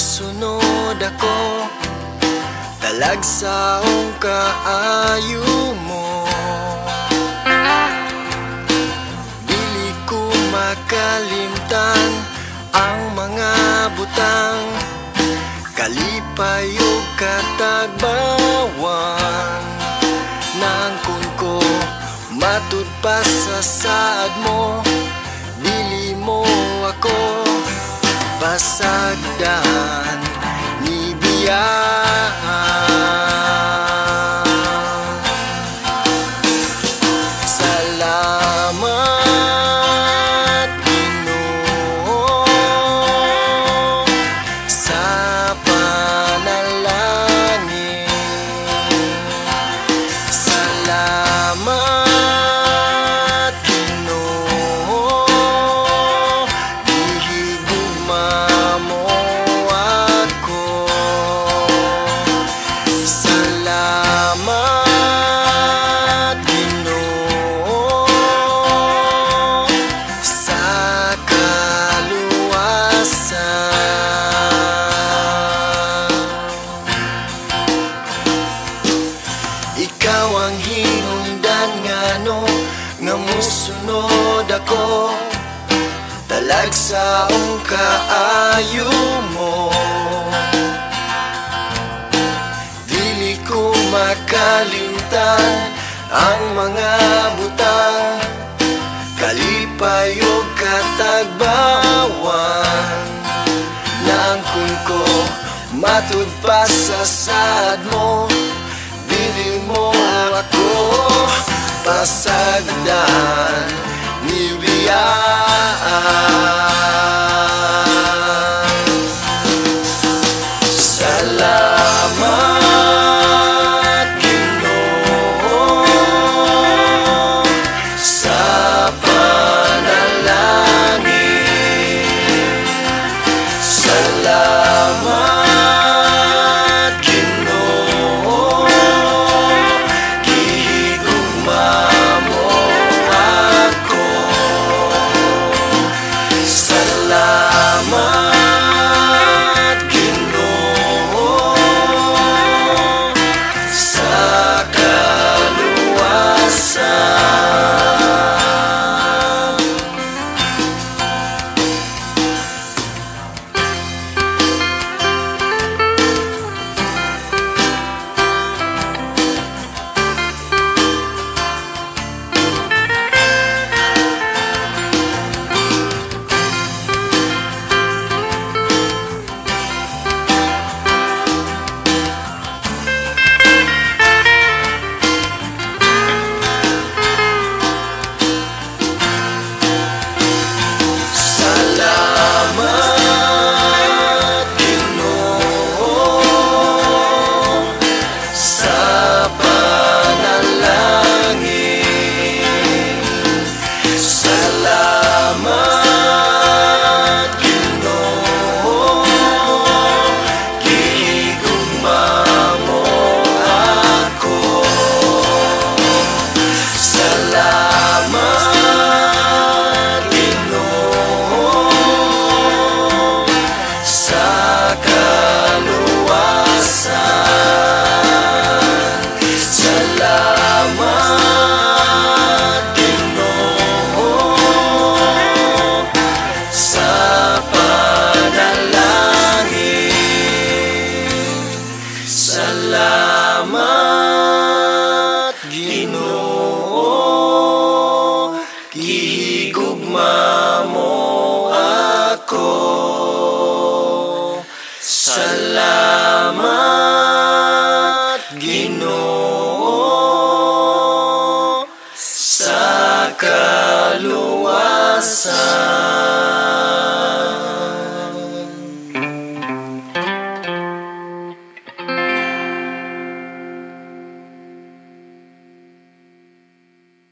musunod ako. Talagsaong kaayo mo. Dili ko makalimtan Ang mga butang. Kalipay o katagbawan. Nangkon ko Matud pa sa saad mo Pasagdan Ni biyaan Talagsaong kaayo mo Dili ko makalimtan ang mga butang Kalipay o katagbawan Naangkon ko matud pa sa saad mo. Dili mo ako pasagdan Gihigugma mo ako. Salamat Ginoo.